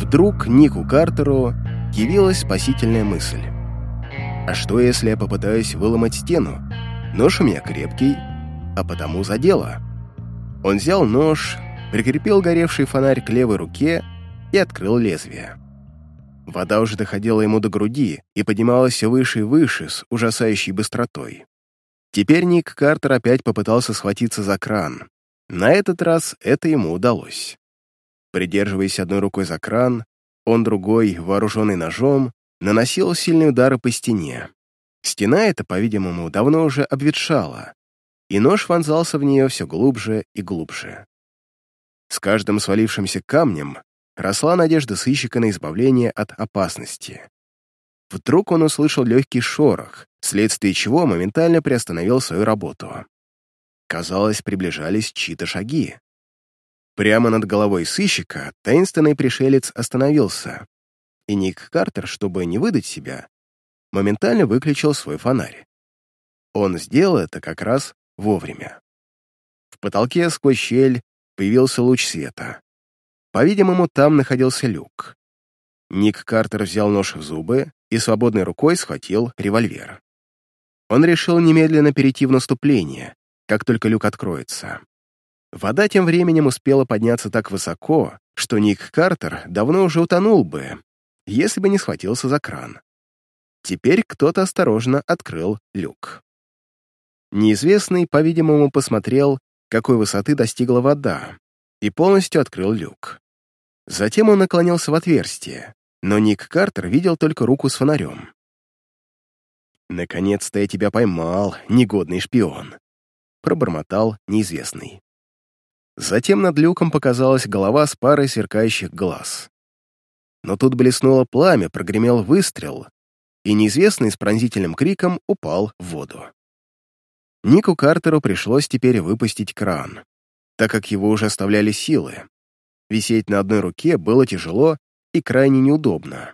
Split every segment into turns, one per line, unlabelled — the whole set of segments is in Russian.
Вдруг Нику Картеру явилась спасительная мысль. А что, если я попытаюсь выломать стену? Нож у меня крепкий, а потому за дело. Он взял нож, прикрепил горевший фонарь к левой руке и открыл лезвие. Вода уже доходила ему до груди и поднималась все выше и выше с ужасающей быстротой. Теперь Ник Картер опять попытался схватиться за кран. На этот раз это ему удалось. Придерживаясь одной рукой за кран, он другой, вооруженный ножом, наносил сильные удары по стене. Стена эта, по-видимому, давно уже обветшала, и нож вонзался в нее все глубже и глубже. С каждым свалившимся камнем росла надежда сыщика на избавление от опасности. Вдруг он услышал легкий шорох, вследствие чего моментально приостановил свою работу. Казалось, приближались чьи-то шаги. Прямо над головой сыщика таинственный пришелец остановился, и Ник Картер, чтобы не выдать себя, моментально выключил свой фонарь. Он сделал это как раз вовремя. В потолке сквозь щель появился луч света. По-видимому, там находился люк. Ник Картер взял нож в зубы и свободной рукой схватил револьвер. Он решил немедленно перейти в наступление, как только люк откроется. Вода тем временем успела подняться так высоко, что Ник Картер давно уже утонул бы, если бы не схватился за кран. Теперь кто-то осторожно открыл люк. Неизвестный, по-видимому, посмотрел, какой высоты достигла вода, и полностью открыл люк. Затем он наклонился в отверстие, но Ник Картер видел только руку с фонарем. «Наконец-то я тебя поймал, негодный шпион», — пробормотал неизвестный. Затем над люком показалась голова с парой сверкающих глаз. Но тут блеснуло пламя, прогремел выстрел, и неизвестный с пронзительным криком упал в воду. Нику Картеру пришлось теперь выпустить кран, так как его уже оставляли силы. Висеть на одной руке было тяжело и крайне неудобно.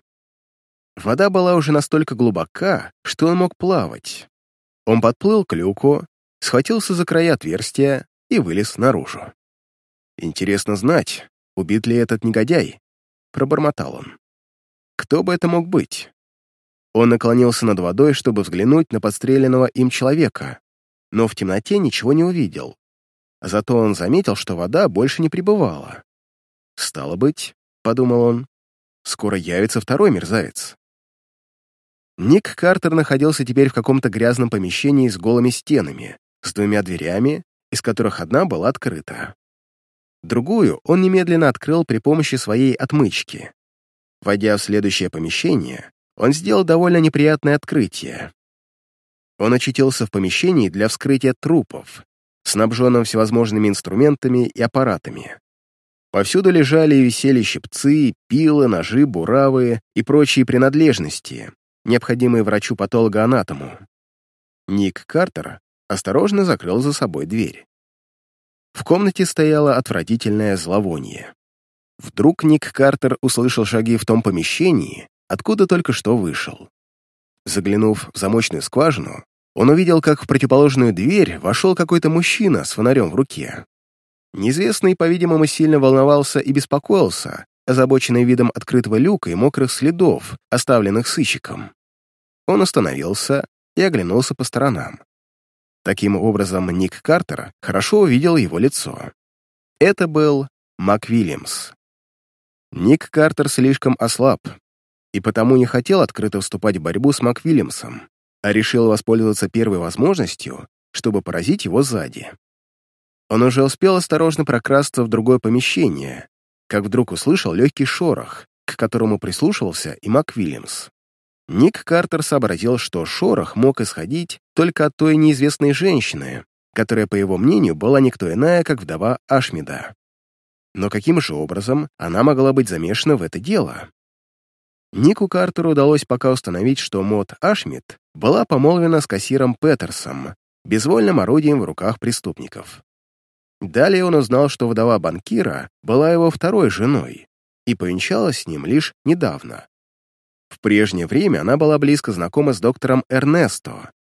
Вода была уже настолько глубока, что он мог плавать. Он подплыл к люку, схватился за края отверстия и вылез наружу. «Интересно знать, убит ли этот негодяй?» — пробормотал он. «Кто бы это мог быть?» Он наклонился над водой, чтобы взглянуть на подстреленного им человека, но в темноте ничего не увидел. Зато он заметил, что вода больше не прибывала. «Стало быть», — подумал он, — «скоро явится второй мерзавец». Ник Картер находился теперь в каком-то грязном помещении с голыми стенами, с двумя дверями, из которых одна была открыта. Другую он немедленно открыл при помощи своей отмычки. Войдя в следующее помещение, он сделал довольно неприятное открытие. Он очутился в помещении для вскрытия трупов, снабженном всевозможными инструментами и аппаратами. Повсюду лежали и висели щипцы, пилы, ножи, буравы и прочие принадлежности, необходимые врачу-патологоанатому. Ник Картер осторожно закрыл за собой дверь. В комнате стояло отвратительное зловоние. Вдруг Ник Картер услышал шаги в том помещении, откуда только что вышел. Заглянув в замочную скважину, он увидел, как в противоположную дверь вошел какой-то мужчина с фонарем в руке. Неизвестный, по-видимому, сильно волновался и беспокоился, озабоченный видом открытого люка и мокрых следов, оставленных сыщиком. Он остановился и оглянулся по сторонам. Таким образом, Ник Картер хорошо увидел его лицо. Это был Мак. Ник Картер слишком ослаб, и потому не хотел открыто вступать в борьбу с МакВильямсом, а решил воспользоваться первой возможностью, чтобы поразить его сзади. Он уже успел осторожно прокрасться в другое помещение, как вдруг услышал легкий шорох, к которому прислушивался и МакВильямс. Ник Картер сообразил, что шорох мог исходить только от той неизвестной женщины, которая, по его мнению, была никто иная, как вдова Ашмида. Но каким же образом она могла быть замешана в это дело? Нику Картеру удалось пока установить, что Мот Ашмит была помолвлена с кассиром Петерсом, безвольным орудием в руках преступников. Далее он узнал, что вдова банкира была его второй женой и повенчалась с ним лишь недавно. Прежнее время она была близко знакома с доктором Эрнесто,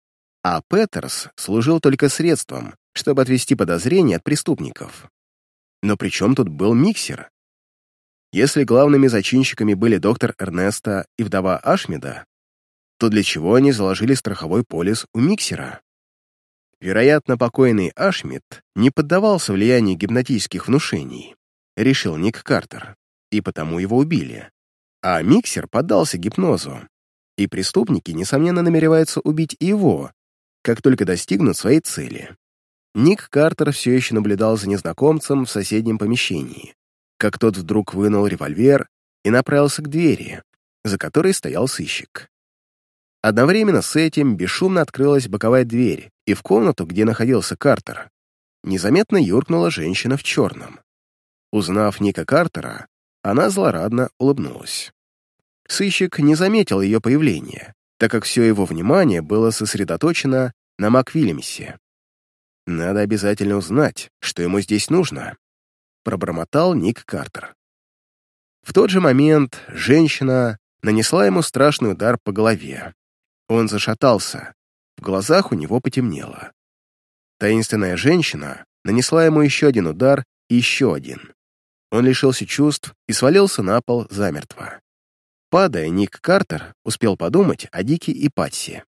а Петерс служил только средством, чтобы отвести подозрения от преступников. Но при чем тут был миксер? Если главными зачинщиками были доктор Эрнеста и вдова Ашмида, то для чего они заложили страховой полис у миксера? Вероятно, покойный Ашмид не поддавался влиянию гипнотических внушений, решил Ник Картер, и потому его убили. А миксер поддался гипнозу, и преступники, несомненно, намереваются убить его, как только достигнут своей цели. Ник Картер все еще наблюдал за незнакомцем в соседнем помещении, как тот вдруг вынул револьвер и направился к двери, за которой стоял сыщик. Одновременно с этим бесшумно открылась боковая дверь, и в комнату, где находился Картер, незаметно юркнула женщина в черном. Узнав Ника Картера, она злорадно улыбнулась. Сыщик не заметил ее появления, так как все его внимание было сосредоточено на Маквиллемсе. «Надо обязательно узнать, что ему здесь нужно», — пробормотал Ник Картер. В тот же момент женщина нанесла ему страшный удар по голове. Он зашатался, в глазах у него потемнело. Таинственная женщина нанесла ему еще один удар и еще один. Он лишился чувств и свалился на пол замертво. Падая, Ник Картер успел подумать о Дике и Патси.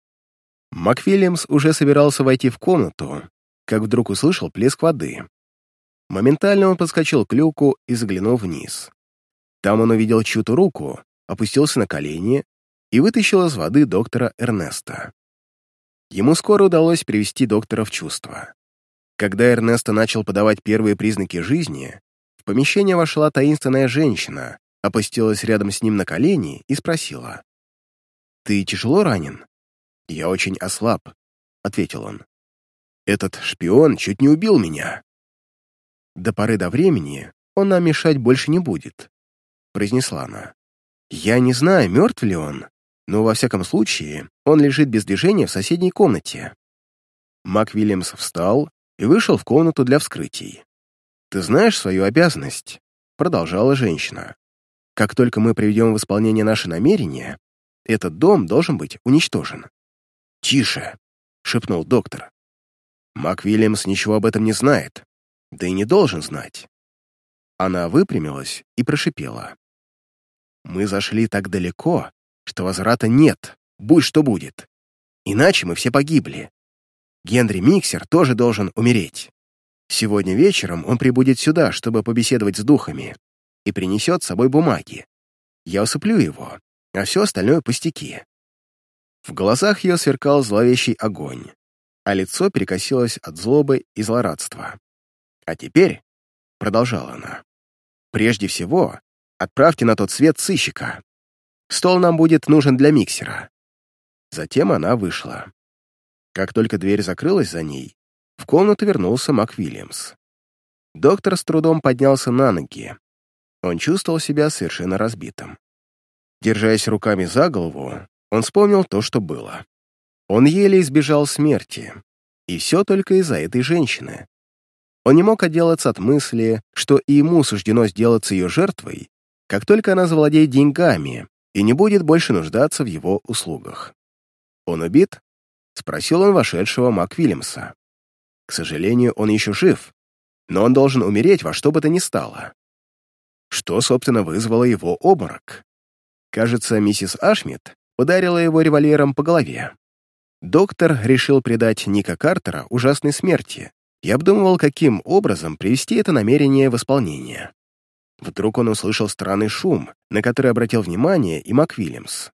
МакВильямс уже собирался войти в комнату, как вдруг услышал плеск воды. Моментально он подскочил к люку и заглянул вниз. Там он увидел чью-то руку, опустился на колени и вытащил из воды доктора Эрнеста. Ему скоро удалось привести доктора в чувство. Когда Эрнесто начал подавать первые признаки жизни, в помещение вошла таинственная женщина, опустилась рядом с ним на колени и спросила. «Ты тяжело ранен?» «Я очень ослаб», — ответил он. «Этот шпион чуть не убил меня». «До поры до времени он нам мешать больше не будет», — произнесла она. «Я не знаю, мертв ли он, но во всяком случае он лежит без движения в соседней комнате». Мак Вильямс встал и вышел в комнату для вскрытий. «Ты знаешь свою обязанность?» — продолжала женщина. Как только мы приведем в исполнение наши намерения, этот дом должен быть уничтожен». «Тише!» — шепнул доктор. «Мак Вильямс ничего об этом не знает, да и не должен знать». Она выпрямилась и прошипела. «Мы зашли так далеко, что возврата нет, будь что будет. Иначе мы все погибли. Генри Миксер тоже должен умереть. Сегодня вечером он прибудет сюда, чтобы побеседовать с духами и принесет с собой бумаги. Я усыплю его, а все остальное пустяки. В глазах ее сверкал зловещий огонь, а лицо перекосилось от злобы и злорадства. «А теперь», — продолжала она, — «прежде всего отправьте на тот свет сыщика. Стол нам будет нужен для миксера». Затем она вышла. Как только дверь закрылась за ней, в комнату вернулся МакВильямс. Доктор с трудом поднялся на ноги, он чувствовал себя совершенно разбитым. Держась руками за голову, он вспомнил то, что было. Он еле избежал смерти. И все только из-за этой женщины. Он не мог отделаться от мысли, что и ему суждено сделаться ее жертвой, как только она завладеет деньгами и не будет больше нуждаться в его услугах. «Он убит?» — спросил он вошедшего Мак. К сожалению, он еще жив, но он должен умереть во что бы то ни стало что, собственно, вызвало его обморок. Кажется, миссис Ашмит ударила его револьвером по голове. Доктор решил предать Ника Картера ужасной смерти и обдумывал, каким образом привести это намерение в исполнение. Вдруг он услышал странный шум, на который обратил внимание и МакВильямс.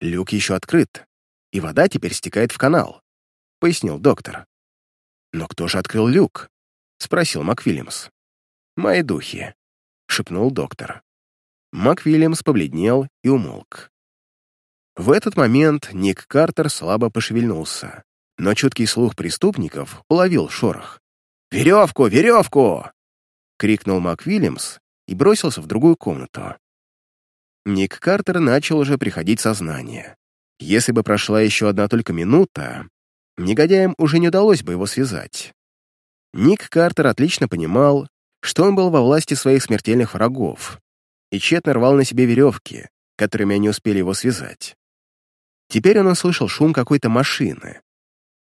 «Люк еще открыт, и вода теперь стекает в канал», — пояснил доктор. «Но кто же открыл люк?» — спросил МакВильямс. «Мои духи», — шепнул доктор. МакВильямс побледнел и умолк. В этот момент Ник Картер слабо пошевельнулся, но чуткий слух преступников уловил шорох. «Веревку! Веревку!» — крикнул МакВильямс и бросился в другую комнату. Ник Картер начал уже приходить в сознание. Если бы прошла еще одна только минута, негодяям уже не удалось бы его связать. Ник Картер отлично понимал, что он был во власти своих смертельных врагов и тщетно рвал на себе веревки, которыми они успели его связать. Теперь он услышал шум какой-то машины.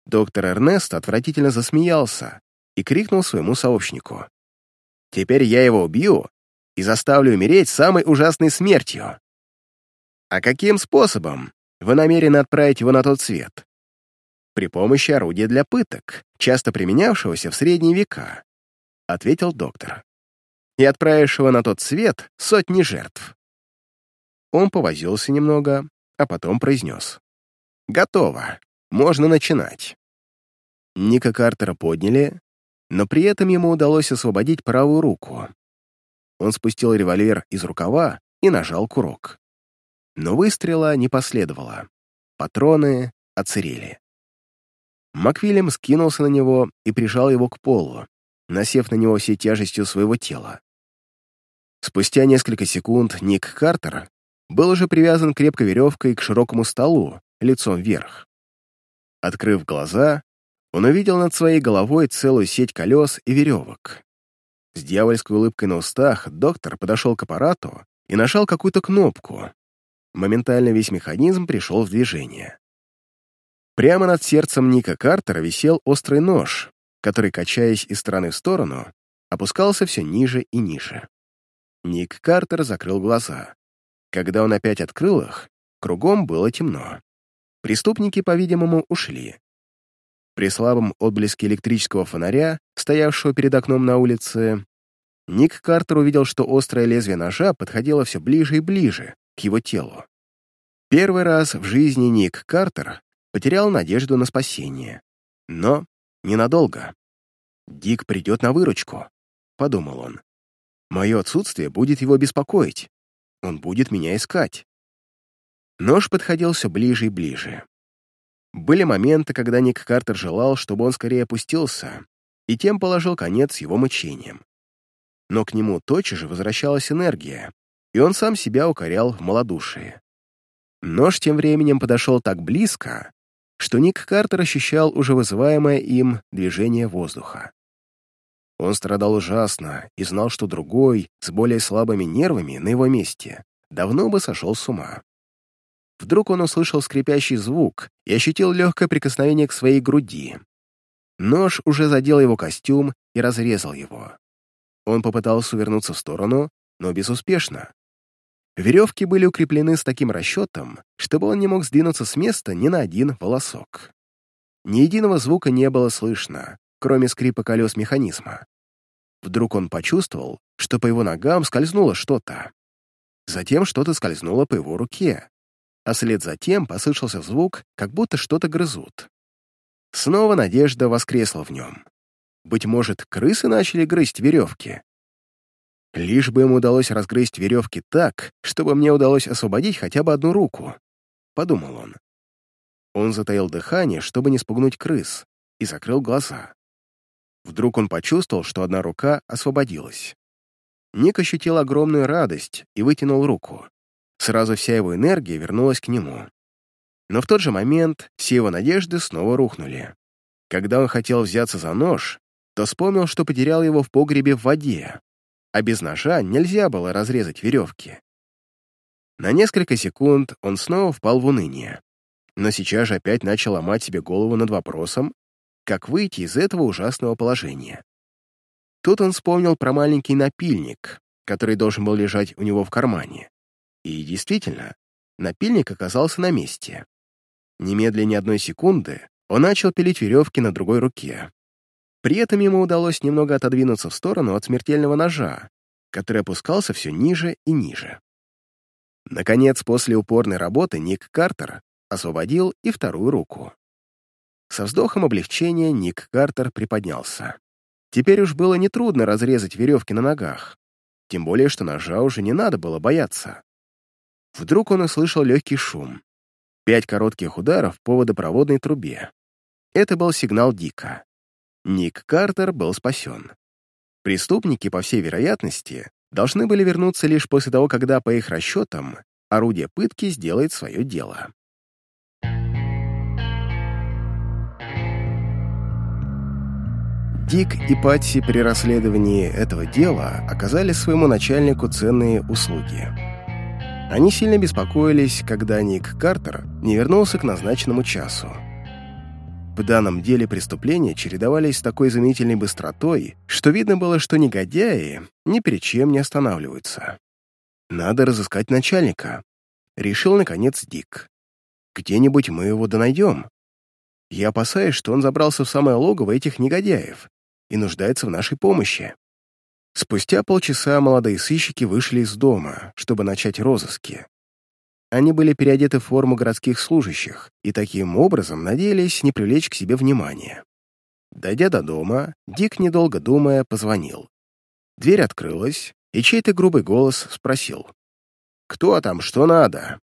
Доктор Эрнест отвратительно засмеялся и крикнул своему сообщнику. «Теперь я его убью, и заставлю умереть самой ужасной смертью. А каким способом вы намерены отправить его на тот свет? При помощи орудия для пыток, часто применявшегося в средние века, ответил доктор. И отправившего на тот свет сотни жертв. Он повозился немного, а потом произнес. «Готово. Можно начинать». Ника Картера подняли, но при этом ему удалось освободить правую руку. Он спустил револьвер из рукава и нажал курок. Но выстрела не последовало. Патроны оцерели. Маквиллем скинулся на него и прижал его к полу, насев на него всей тяжестью своего тела. Спустя несколько секунд Ник Картер был уже привязан крепко веревкой к широкому столу, лицом вверх. Открыв глаза, он увидел над своей головой целую сеть колес и веревок. С дьявольской улыбкой на устах доктор подошел к аппарату и нажал какую-то кнопку. Моментально весь механизм пришел в движение. Прямо над сердцем Ника Картера висел острый нож, который, качаясь из стороны в сторону, опускался все ниже и ниже. Ник Картер закрыл глаза. Когда он опять открыл их, кругом было темно. Преступники, по-видимому, ушли. При слабом отблеске электрического фонаря, стоявшего перед окном на улице, Ник Картер увидел, что острое лезвие ножа подходило все ближе и ближе к его телу. Первый раз в жизни Ник Картер потерял надежду на спасение. Но ненадолго. «Дик придет на выручку», — подумал он. «Мое отсутствие будет его беспокоить. Он будет меня искать. Нож подходил все ближе и ближе. Были моменты, когда Ник Картер желал, чтобы он скорее опустился, и тем положил конец его мучениям. Но к нему тотчас же возвращалась энергия, и он сам себя укорял в малодушии. Нож тем временем подошел так близко, что Ник Картер ощущал уже вызываемое им движение воздуха. Он страдал ужасно и знал, что другой, с более слабыми нервами на его месте, давно бы сошел с ума. Вдруг он услышал скрипящий звук и ощутил легкое прикосновение к своей груди. Нож уже задел его костюм и разрезал его. Он попытался увернуться в сторону, но безуспешно. Веревки были укреплены с таким расчетом, чтобы он не мог сдвинуться с места ни на один волосок. Ни единого звука не было слышно, кроме скрипа колес механизма. Вдруг он почувствовал, что по его ногам скользнуло что-то. Затем что-то скользнуло по его руке, а след за тем послышался звук, как будто что-то грызут. Снова надежда воскресла в нем. Быть может, крысы начали грызть веревки? Лишь бы ему удалось разгрызть веревки так, чтобы мне удалось освободить хотя бы одну руку, — подумал он. Он затаил дыхание, чтобы не спугнуть крыс, и закрыл глаза. Вдруг он почувствовал, что одна рука освободилась. Ник ощутил огромную радость и вытянул руку. Сразу вся его энергия вернулась к нему. Но в тот же момент все его надежды снова рухнули. Когда он хотел взяться за нож, то вспомнил, что потерял его в погребе в воде, а без ножа нельзя было разрезать веревки. На несколько секунд он снова впал в уныние, но сейчас же опять начал ломать себе голову над вопросом, как выйти из этого ужасного положения. Тут он вспомнил про маленький напильник, который должен был лежать у него в кармане. И действительно, напильник оказался на месте. Немедленно ни одной секунды он начал пилить веревки на другой руке. При этом ему удалось немного отодвинуться в сторону от смертельного ножа, который опускался все ниже и ниже. Наконец, после упорной работы Ник Картер освободил и вторую руку. Со вздохом облегчения Ник Картер приподнялся. Теперь уж было нетрудно разрезать веревки на ногах, тем более, что ножа уже не надо было бояться. Вдруг он услышал легкий шум. Пять коротких ударов по водопроводной трубе. Это был сигнал Дика. Ник Картер был спасен. Преступники, по всей вероятности, должны были вернуться лишь после того, когда, по их расчетам, орудие пытки сделает свое дело. Дик и Патси при расследовании этого дела оказали своему начальнику ценные услуги. Они сильно беспокоились, когда Ник Картер не вернулся к назначенному часу. В данном деле преступления чередовались с такой изумительной быстротой, что видно было, что негодяи ни перед чем не останавливаются. «Надо разыскать начальника», — решил, наконец, Дик. «Где-нибудь мы его донайдем. Я опасаюсь, что он забрался в самое логово этих негодяев и нуждается в нашей помощи». Спустя полчаса молодые сыщики вышли из дома, чтобы начать розыски. Они были переодеты в форму городских служащих и таким образом надеялись не привлечь к себе внимания. Дойдя до дома, Дик, недолго думая, позвонил. Дверь открылась, и чей-то грубый голос спросил. «Кто там? Что надо?»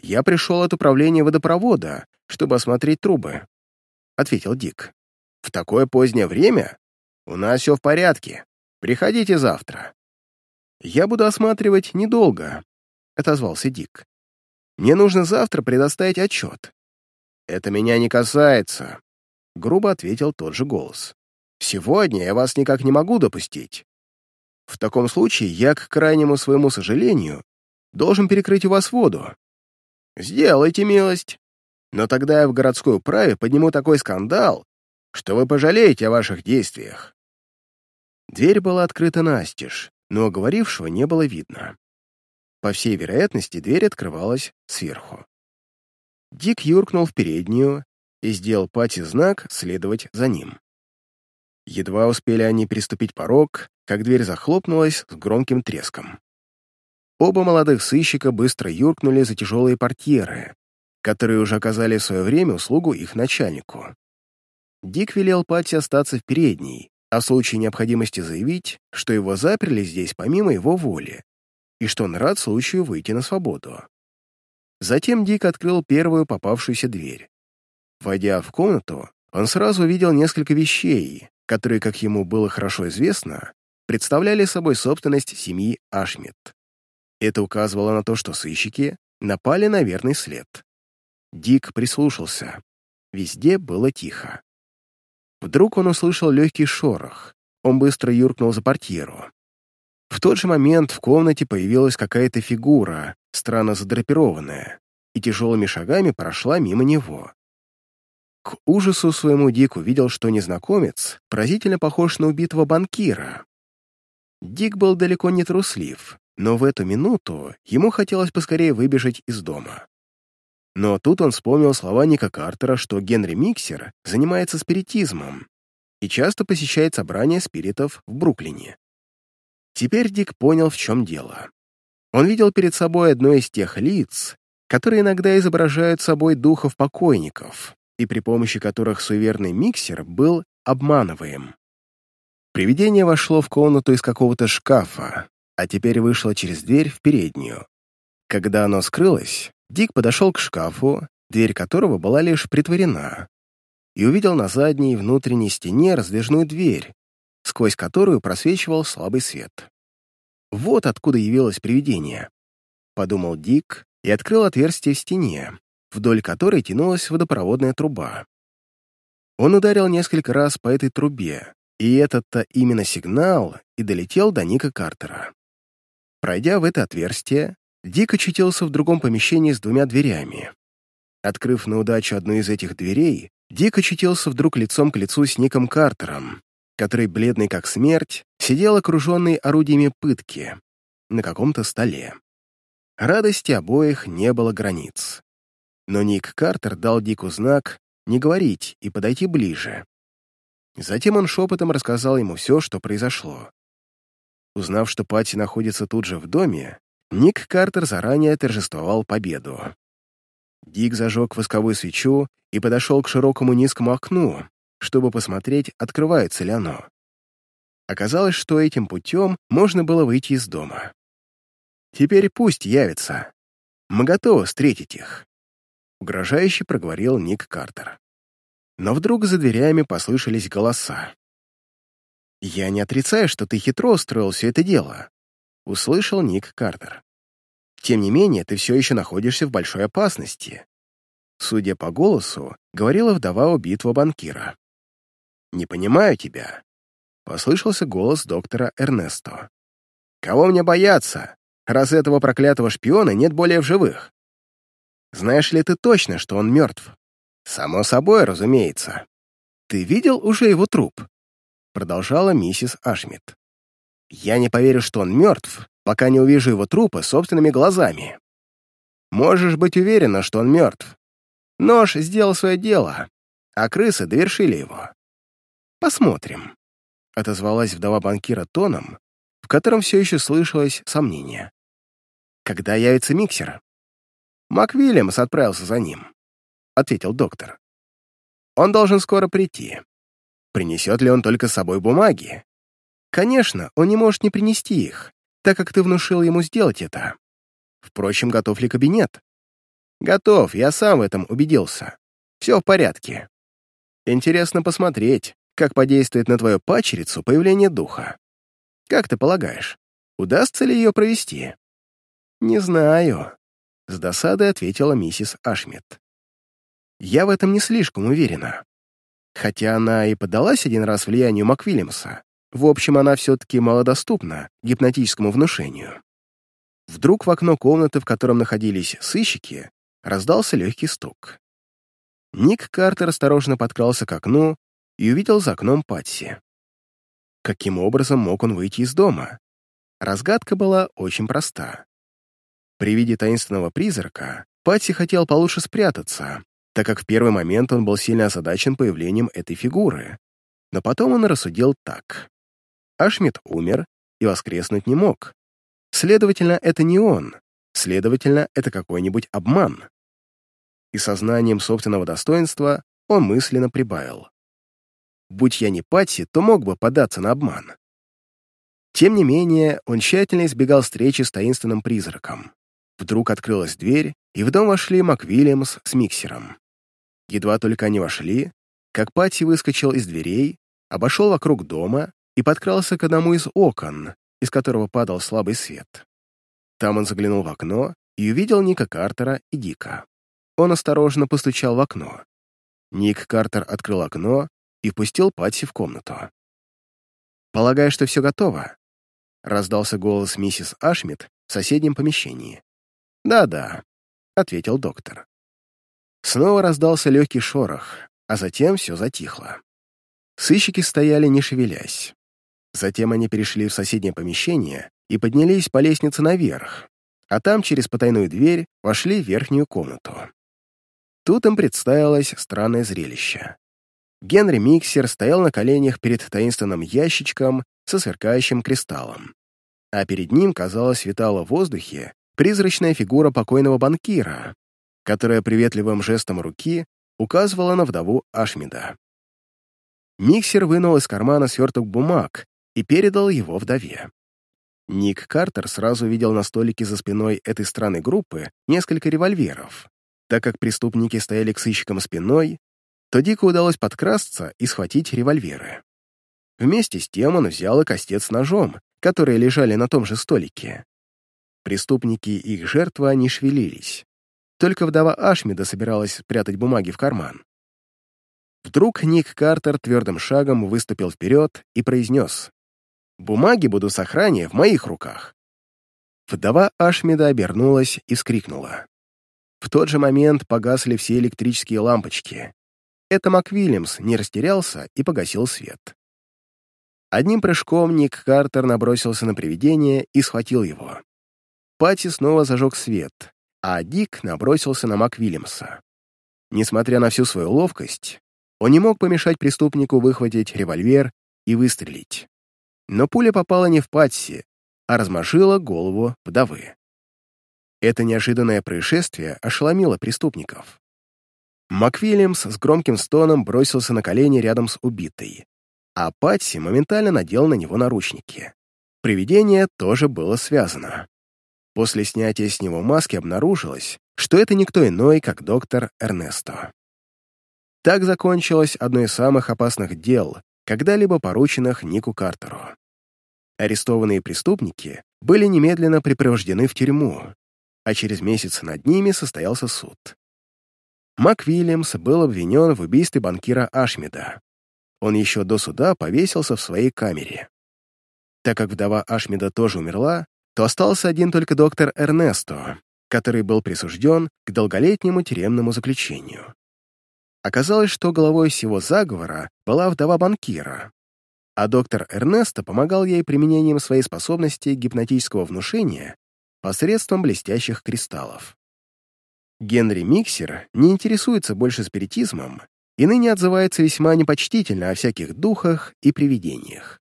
«Я пришел от управления водопровода, чтобы осмотреть трубы», — ответил Дик. «В такое позднее время? У нас все в порядке. Приходите завтра». «Я буду осматривать недолго», — отозвался Дик. «Мне нужно завтра предоставить отчет». «Это меня не касается», — грубо ответил тот же голос. «Сегодня я вас никак не могу допустить. В таком случае я, к крайнему своему сожалению, должен перекрыть у вас воду. Сделайте милость. Но тогда я в городской управе подниму такой скандал, что вы пожалеете о ваших действиях». Дверь была открыта настежь, но говорившего не было видно. По всей вероятности, дверь открывалась сверху. Дик юркнул в переднюю и сделал Пати знак следовать за ним. Едва успели они переступить порог, как дверь захлопнулась с громким треском. Оба молодых сыщика быстро юркнули за тяжелые портьеры, которые уже оказали в свое время услугу их начальнику. Дик велел Пати остаться в передней, а в случае необходимости заявить, что его заперли здесь помимо его воли, и что он рад случаю выйти на свободу. Затем Дик открыл первую попавшуюся дверь. Войдя в комнату, он сразу увидел несколько вещей, которые, как ему было хорошо известно, представляли собой собственность семьи Ашмит. Это указывало на то, что сыщики напали на верный след. Дик прислушался. Везде было тихо. Вдруг он услышал легкий шорох. Он быстро юркнул за портьеру. В тот же момент в комнате появилась какая-то фигура, странно задрапированная, и тяжелыми шагами прошла мимо него. К ужасу своему Дик увидел, что незнакомец поразительно похож на убитого банкира. Дик был далеко не труслив, но в эту минуту ему хотелось поскорее выбежать из дома. Но тут он вспомнил слова Ника Картера, что Генри Миксер занимается спиритизмом и часто посещает собрания спиритов в Бруклине. Теперь Дик понял, в чем дело. Он видел перед собой одно из тех лиц, которые иногда изображают собой духов покойников, и при помощи которых суеверный миксер был обманываем. Привидение вошло в комнату из какого-то шкафа, а теперь вышло через дверь в переднюю. Когда оно скрылось, Дик подошел к шкафу, дверь которого была лишь притворена, и увидел на задней внутренней стене раздвижную дверь, сквозь которую просвечивал слабый свет. Вот откуда явилось привидение. Подумал Дик и открыл отверстие в стене, вдоль которой тянулась водопроводная труба. Он ударил несколько раз по этой трубе, и этот-то именно сигнал и долетел до Ника Картера. Пройдя в это отверстие, Дик очутился в другом помещении с двумя дверями. Открыв на удачу одну из этих дверей, Дик очутился вдруг лицом к лицу с Ником Картером, который, бледный как смерть, сидел окруженный орудиями пытки на каком-то столе. Радости обоих не было границ. Но Ник Картер дал Дику знак не говорить и подойти ближе. Затем он шепотом рассказал ему все, что произошло. Узнав, что Пати находится тут же в доме, Ник Картер заранее торжествовал победу. Дик зажег восковую свечу и подошел к широкому низкому окну, чтобы посмотреть, открывается ли оно. Оказалось, что этим путем можно было выйти из дома. «Теперь пусть явится. Мы готовы встретить их», — угрожающе проговорил Ник Картер. Но вдруг за дверями послышались голоса. «Я не отрицаю, что ты хитро устроил все это дело», — услышал Ник Картер. «Тем не менее, ты все еще находишься в большой опасности». Судя по голосу, говорила вдова убитого банкира. «Не понимаю тебя», — послышался голос доктора Эрнесто. «Кого мне бояться, раз этого проклятого шпиона нет более в живых? Знаешь ли ты точно, что он мертв?» «Само собой, разумеется. Ты видел уже его труп?» Продолжала миссис Ашмит. «Я не поверю, что он мертв, пока не увижу его трупа собственными глазами. Можешь быть уверена, что он мертв. Нож сделал свое дело, а крысы довершили его. Посмотрим», — отозвалась вдова банкира тоном, в котором все еще слышалось сомнение. «Когда явится миксер?» «МакВильямс отправился за ним», — ответил доктор. «Он должен скоро прийти. Принесет ли он только с собой бумаги? Конечно, он не может не принести их, так как ты внушил ему сделать это. Впрочем, готов ли кабинет? Готов, я сам в этом убедился. Все в порядке. Интересно посмотреть, как подействует на твою пачерицу появление духа. Как ты полагаешь, удастся ли ее провести? Не знаю, — с досадой ответила миссис Ашмит. Я в этом не слишком уверена. Хотя она и поддалась один раз влиянию Маквиллимса, в общем, она все-таки малодоступна гипнотическому внушению. Вдруг в окно комнаты, в котором находились сыщики, раздался легкий стук. Ник Картер осторожно подкрался к окну и увидел за окном Патси. Каким образом мог он выйти из дома? Разгадка была очень проста. При виде таинственного призрака Патси хотел получше спрятаться, так как в первый момент он был сильно озадачен появлением этой фигуры. Но потом он рассудил так. Ашмит умер и воскреснуть не мог. Следовательно, это не он. Следовательно, это какой-нибудь обман. И сознанием собственного достоинства он мысленно прибавил. Будь я не Патси, то мог бы податься на обман. Тем не менее, он тщательно избегал встречи с таинственным призраком. Вдруг открылась дверь, и в дом вошли МакВильямс с миксером. Едва только они вошли, как Пати выскочил из дверей, обошел вокруг дома и подкрался к одному из окон, из которого падал слабый свет. Там он заглянул в окно и увидел Ника Картера и Дика. Он осторожно постучал в окно. Ник Картер открыл окно и впустил Патси в комнату. «Полагаю, что все готово», — раздался голос миссис Ашмит в соседнем помещении. «Да-да», — ответил доктор. Снова раздался легкий шорох, а затем все затихло. Сыщики стояли, не шевелясь. Затем они перешли в соседнее помещение и поднялись по лестнице наверх, а там через потайную дверь вошли в верхнюю комнату. Тут им представилось странное зрелище. Генри Миксер стоял на коленях перед таинственным ящичком со сверкающим кристаллом, а перед ним, казалось, витала в воздухе призрачная фигура покойного банкира, которая приветливым жестом руки указывала на вдову Ашмида. Миксер вынул из кармана сверток бумаг и передал его вдове. Ник Картер сразу видел на столике за спиной этой странной группы несколько револьверов. Так как преступники стояли к сыщикам спиной, то Дику удалось подкрасться и схватить револьверы. Вместе с тем он взял и костец ножом, которые лежали на том же столике. Преступники и их жертва не шевелились. Только вдова Ашмида собиралась спрятать бумаги в карман. Вдруг Ник Картер твердым шагом выступил вперед и произнес «Бумаги буду сохранить в моих руках». Вдова Ашмида обернулась и вскрикнула. В тот же момент погасли все электрические лампочки. Это МакВильямс не растерялся и погасил свет. Одним прыжком Ник Картер набросился на привидение и схватил его. Пати снова зажег свет, а Дик набросился на МакВильямса. Несмотря на всю свою ловкость, он не мог помешать преступнику выхватить револьвер и выстрелить. Но пуля попала не в Патси, а размашила голову вдовы. Это неожиданное происшествие ошеломило преступников. МакВильямс с громким стоном бросился на колени рядом с убитой, а Патси моментально надел на него наручники. Привидение тоже было связано. После снятия с него маски обнаружилось, что это никто иной, как доктор Эрнесто. Так закончилось одно из самых опасных дел, когда-либо порученных Нику Картеру. Арестованные преступники были немедленно припровождены в тюрьму, а через месяц над ними состоялся суд. Мак Вильямс был обвинен в убийстве банкира Ашмида. Он еще до суда повесился в своей камере. Так как вдова Ашмида тоже умерла, то остался один только доктор Эрнесто, который был присужден к долголетнему тюремному заключению. Оказалось, что головой всего заговора была вдова банкира, а доктор Эрнесто помогал ей применением своей способности гипнотического внушения посредством блестящих кристаллов. Генри Миксер не интересуется больше спиритизмом и ныне отзывается весьма непочтительно о всяких духах и привидениях.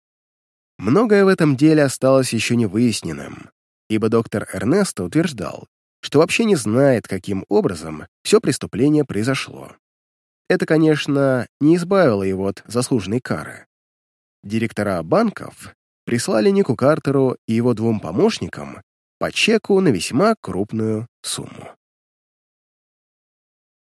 Многое в этом деле осталось еще не выясненным, ибо доктор Эрнесто утверждал, что вообще не знает, каким образом все преступление произошло. Это, конечно, не избавило его от заслуженной кары. Директора банков прислали Нику Картеру и его двум помощникам по чеку на весьма крупную сумму.